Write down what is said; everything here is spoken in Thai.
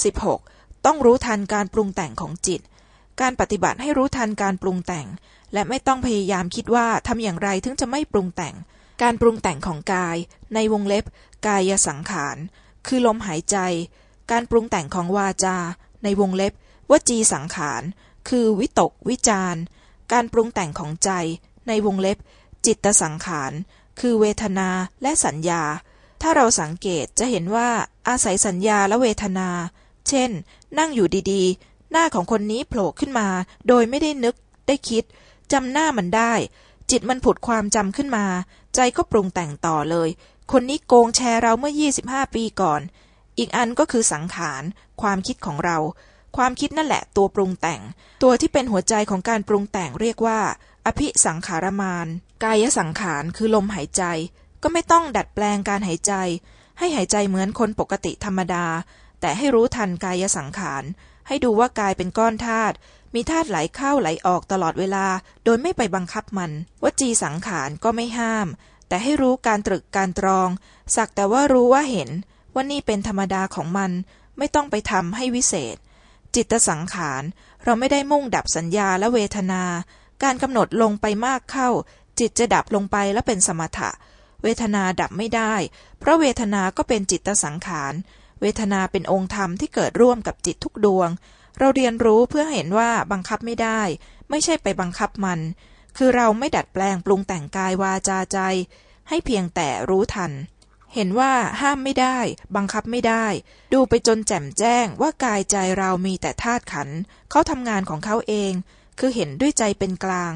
16. ต้องรู้ทันการปรุงแต่งของจิต การปฏิบัติให้รู้ทันการปรุงแต่ง และไม่ต้องพยายามคิดว่าทำอย่างไรถึงจะไม่ปรุงแต่ง การปรุงแต่งของกาย ในวงเล็บ กายสังขาร คือลมหายใจ การปรุงแต่งของวาจา ในวงเล็บ วจีสังขาร คือวิตก วิจารการปรุงแต่งของใจ ในวงเล็บ จิตสังขาร คือเวทนาและสัญญา ถ้าเราสังเกตจะเห็นว่าอาศัยสัญญาและเวทนา เช่น นั่งอยู่ดีๆ หน้าของคนนี้โผล่ขึ้นมา โดยไม่ได้นึกได้คิดจำหน้ามันได้ จิตมันผุดความจำขึ้นมา ใจก็ปรุงแต่งต่อเลย คนนี้โกงแชร์เราเมื่อ 25 ปีก่อน อีกอันก็คือสังขาร ความคิดของเรา ความคิดนั่นแหละตัวปรุงแต่ง ตัวที่เป็นหัวใจของการปรุงแต่งเรียกว่า อภิสังขารมาน กายสังขารคือลมหายใจ ก็ไม่ต้องดัดแปลงการหายใจ ให้หายใจเหมือนคนปกติธรรมดา แต่ให้รู้ทันกายสังขาร ให้ดูว่ากายเป็นก้อนธาตุมีธาตุไหลเข้าไหลออกตลอดเวลา โดยไม่ไปบังคับมัน วจีสังขารก็ไม่ห้าม แต่ให้รู้การตรึกการตรอง สักแต่ว่ารู้ว่าเห็น ว่านี่เป็นธรรมดาของมัน ไม่ต้องไปทำให้วิเศษ จิตสังขาร เราไม่ได้มุ่งดับสัญญาและเวทนา การกำหนดลงไปมากเข้า จิตจะดับลงไปและเป็นสมถะ เวทนาดับไม่ได้ เพราะเวทนาก็เป็นจิตสังขาร เวทนาเป็นองค์ธรรมที่เกิดร่วมกับจิตทุกดวง เราเรียนรู้เพื่อเห็นว่าบังคับไม่ได้ ไม่ใช่ไปบังคับมัน คือเราไม่ดัดแปลงปรุงแต่งกายวาจาใจ ให้เพียงแต่รู้ทัน เห็นว่าห้ามไม่ได้ บังคับไม่ได้ ดูไปจนแจ่มแจ้งว่ากายใจเรามีแต่ธาตุขัน เขาทำงานของเขาเอง คือเห็นด้วยใจเป็นกลาง